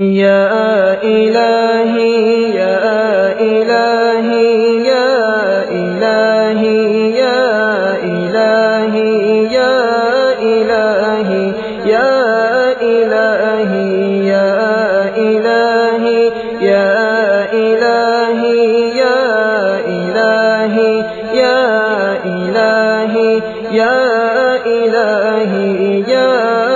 يا إلهي يا إلهي يا إلهي يا إلهي يا إلهي يا إلهي يا إلهي يا إلهي يا إلهي يا إلهي يا إلهي يا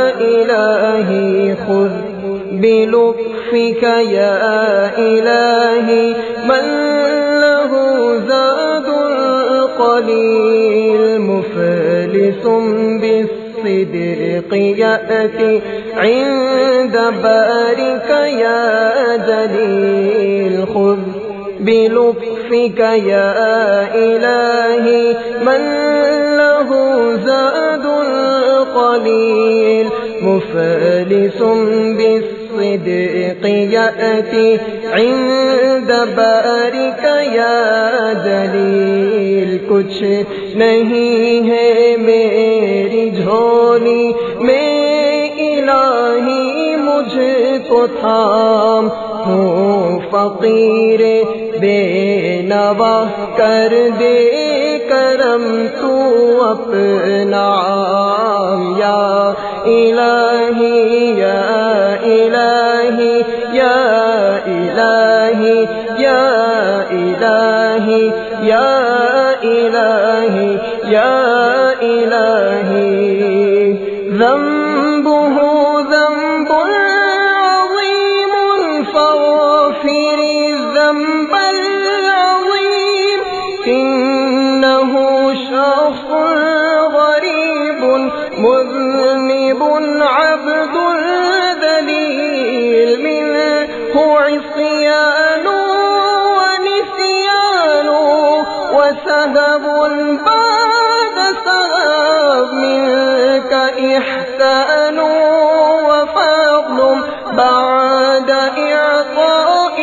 بلطفك يا إلهي من له زاد قليل مفلس بالصدق يأتي عند بارك يا جليل خذ بلطفك يا إلهي من له زاد قليل مفلس بالصدق يأتي عند بارك يا جلیل کچھ نہیں ہے میری جھولی میں الہی مجھ کو تھام. ہوں فقیر بے نوا، کر دے کرم تو اپنا یا الہی مذنب عبد ذليل منه عصيان ونسيان وسهب بعد سهب منك إحسان وفضل بعد إعطاء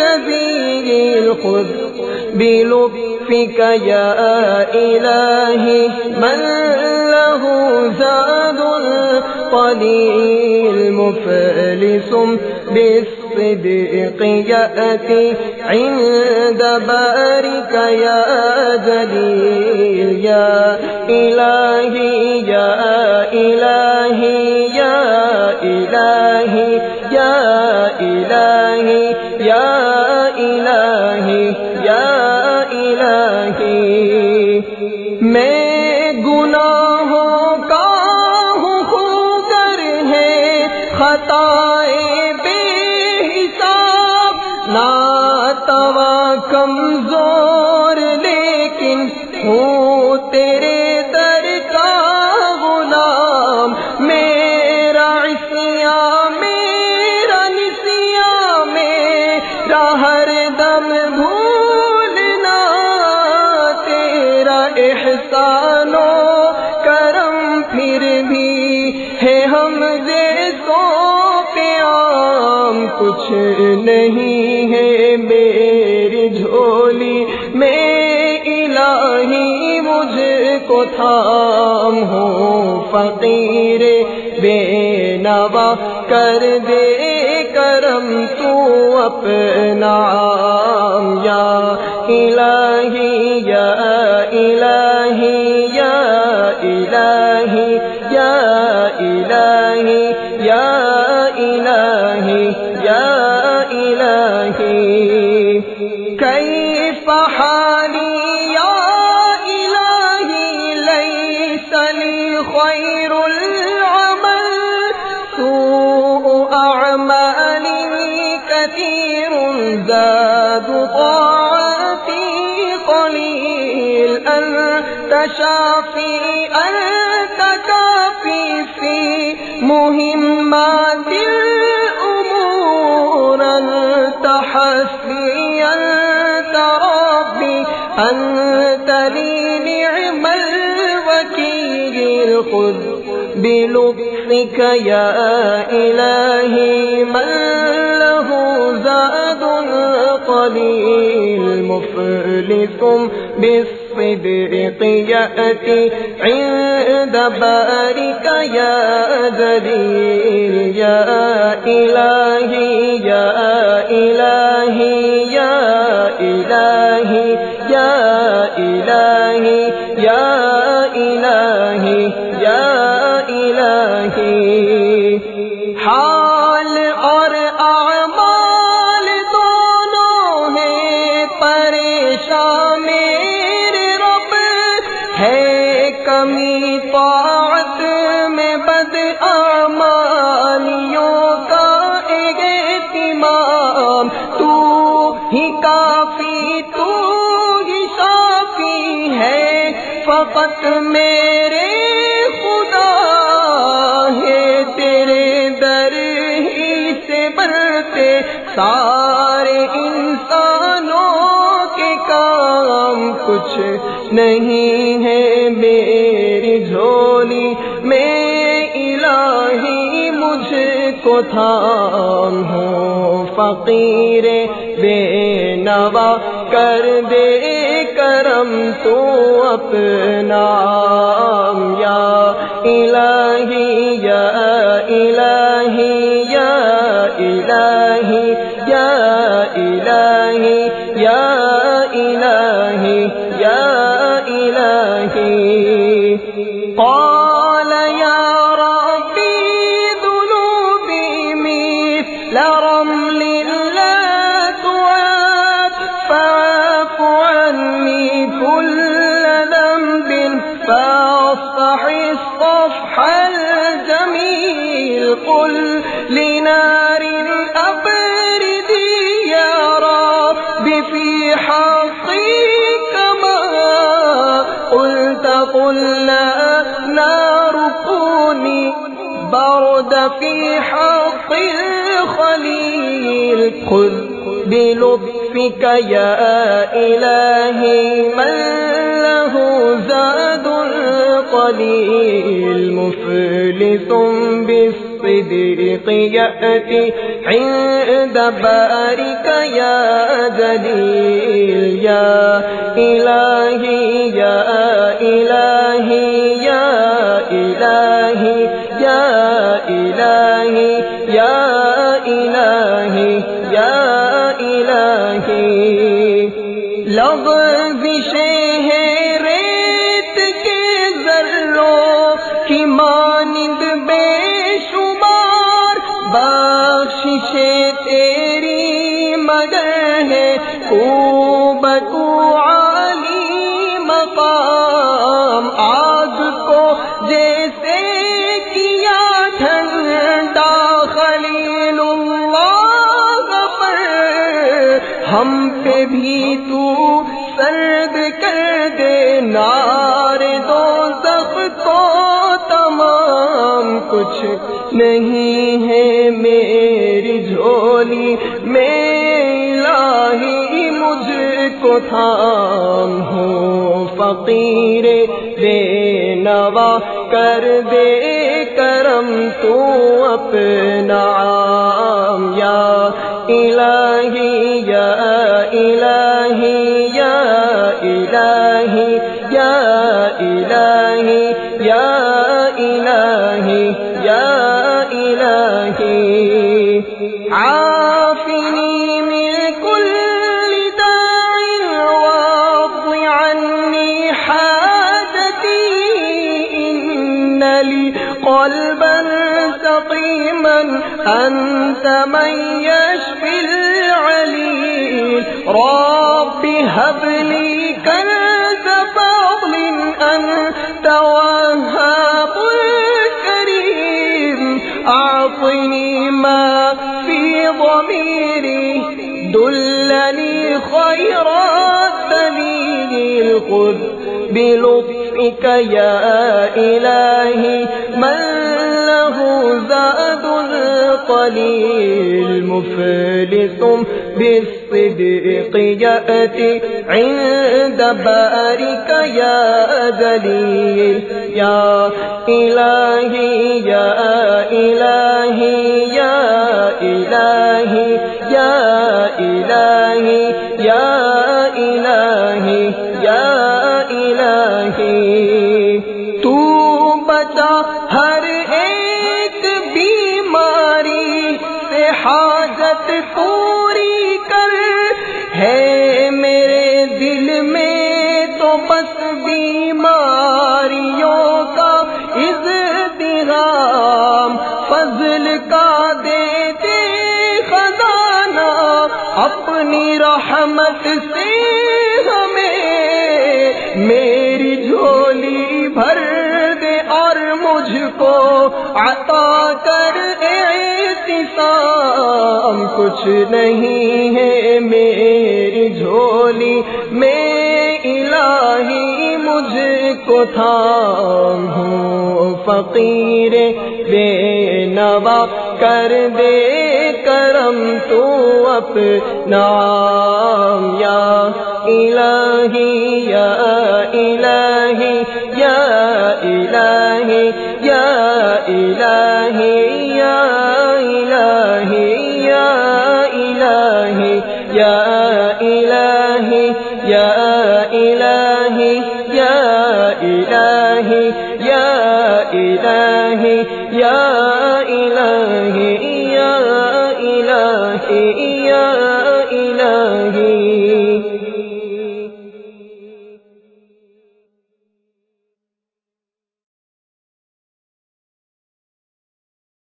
الجزيل خذ بلطفك يا إلهي من له زاد قليل مفلس بالصدق يأتي عند بارك يا جليل يا إلهي يا إلهي يا إلهي يا إلهي يا إلهي يا إلهي. میں خطائے بے حساب ناتوا کمزور، لیکن ہوں تیرے در کا غلام، میرا عصیا میرا نسیا میرا ہر دم بھولنا، تیرا احسان نہیں ہے میری جھولی میں الہی مجھ کو تھام ہو فقیر بے نوا کر دے کرم تو اپنا یا الہی یا الہی یا الہی یا الہی۔ مقداد طاعتي قليل أنت شافي أنت كافي في مهمات الأمور أنت حسبي أنت ربي أنت لي نعم الوكيل. خذ بلطفك يا إلهي، من الضالين المفلس بالصدق يأتي عند بارك يا ذليل يا إلهي. ہے کمی طاعت میں بد اعمالیوں کا اہتمام۔ تو ہی کافی، تو ہی شافی ہے۔ فقط میرے خدا ہے، تیرے در ہی سے بنتے سارے انسانوں کچھ نہیں ہے میری جھولی میں الہی مجھ کو تھام ہوں فقیر بے نوا کر دے کرم تو اپنا یا الہی في حق الخليل خذ بلطفك يا إلهي من له زاد قليل مفلس بالصدق يأتي عند بارك يا دليل يا إلهي يا إلهي يا إلهي يا إلهي يا إلهي يا إلهي لغزش ہم پہ بھی تو سرد کر دے نار دو سب کو تمام کچھ نہیں ہے میری جھولی، میں الہی مجھ کو تھام ہو فقیر بے نوا کر دے کرم تو اپنا الہی یا الہی یا الہی یا الہی عافنی من كل داع واض عني حاجتي. إن لي قلبا سقيما، أنت من يشفي العليل رب هب لي في ضميري دلني خير الدليل خذ بلطفك يا إلهي، من له زاد قليل مفلس بالصدق يأتي، عند بارك يا دليل يا إلهي میں تو بس بیماریوں کا اضطرام فضل کا دے دے خزانہ اپنی رحمت سے ہمیں میری جھولی بھر دے اور مجھ کو عطا کر کچھ نہیں ہے میری جھولی میں مجھ کو تھا ہوں، فقیر بے نوا کر دے کرم تو اپنا یا الہی یا الہی ہے یا